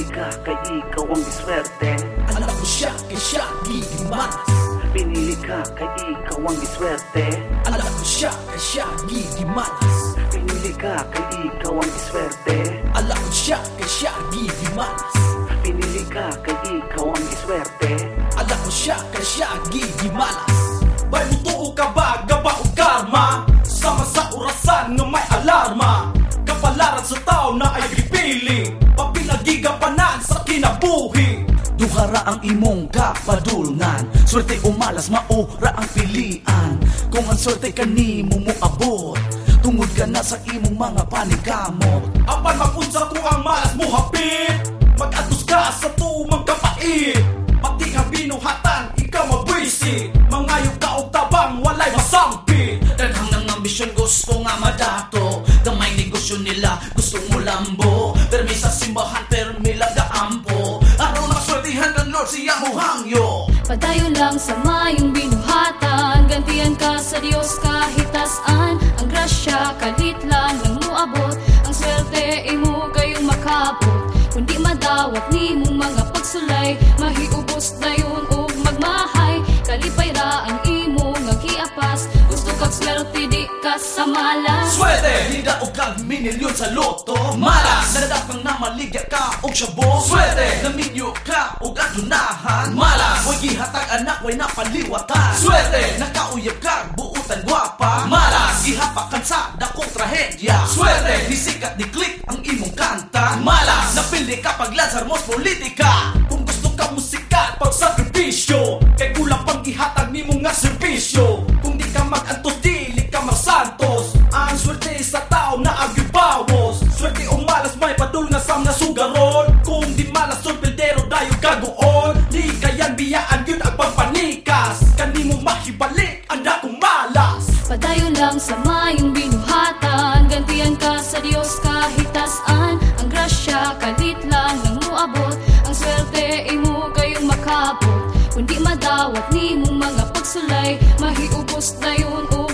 ikaw ang diswerte Alam ko siya kay siya gigimanas Pinili ka kay ikaw ang diswerte Alam ko siya kay siya gigimanas Pinili ka kay ikaw ang diswerte Alam ko siya kay siya gigimanas Pinili ka kay ikaw ang diswerte Alam ko siya kay siya gigimanas Bay mutuo ka ba? Gaba o karma. Sama sa orasan nga may alarma. Kapalaran sa tao na ay gipili Duhara ang imong kapadulngan Swerte o malas maura ang pilian. Kung ang swerte kanimo mo abot. Tungod ka na sa imong mga panikamot Apan mapunsa ko ang malas mo hapit. Mag-atos ka sa tumang kapait. Pati ang binuhatan, ikaw mabwisi Mangayo ka og tabang, walay masampi Daghang ng ambisyon gusto nga madato. Gamay negosyo nila gusto mo lambo. Permi sa simbahan swertihan ng Lord siya mo hangyo Padayon lang sa mayong binuhatan. Gantian ka sa Diyos kahit tasan Ang grasya kalit lang nang muabot. Ang swerte imo gayong makabot. Kundi madawat ni mong mga pagsulay. Mahiubos na yun ka sa malas Swerte! Hindi og kag minilyon sa loto Malas! Nadakang na maligya ka og syabo Swerte! Naminyo ka og adunahan Malas! Huwag gihatag anak, way napaliwatan Swerte! Nakauyab ka, buutan gwapa Malas! Gihapakan sa dakong trahedya Swerte! Di sikat ni click ang imong kanta Malas! Napili ka paglansar mos politika Kung gusto ka musika pag sakripisyo Kay kulang pang gihatag ni mo nga serbisyo sa sugaron Kung di malas son pildero dayo kaguon Di kayan biyaan yun ang pagpanikas. Kani mo mahibalik ang dakong malas. Padayon lang sa mayong binuhatan. Gantian ka sa Diyos kahit tasan Ang grasya kalit lang nang muabot. Ang swerte imo gayong makabot. Kundi madawat ni mong mga pagsulay. Mahiubos na yun o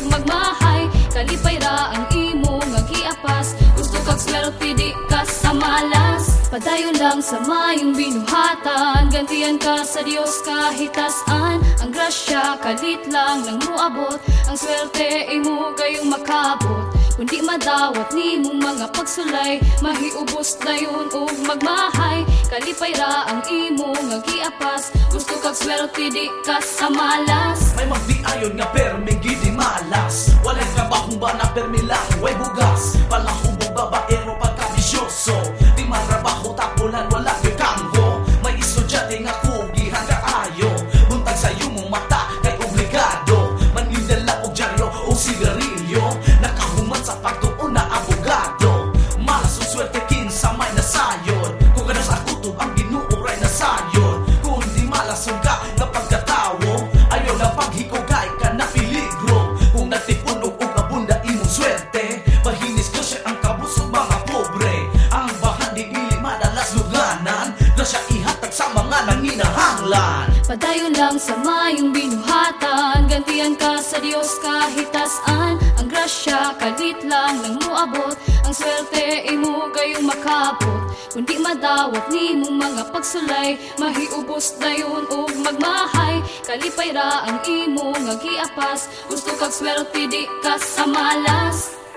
Padayon lang sa mayong binuhatan. Gantian ka sa Diyos kahit tasan Ang grasya kalit lang nang muabot. Ang swerte imo gayong makabot. Kundi madawat ni mong mga pagsulay. Mahiubos na yun o magmahay Kalipay ra ang imo nga giapas Gusto kag swerte di ka sa malas. May magdiayon nga permi gidi malas. Walay trabahong ba na permi lang way bugas nanginahanglan Padayon lang sa mayong binuhatan. Gantian ka sa Diyos kahit tasan Ang grasya kalit lang nang muabot. Ang swerte imo gayong makabot. Kundi madawat ni mong mga pagsulay. Mahiubos na yun o magmahay Kalipay ra ang imo nga giapas Gusto kag swerte di ka sa malas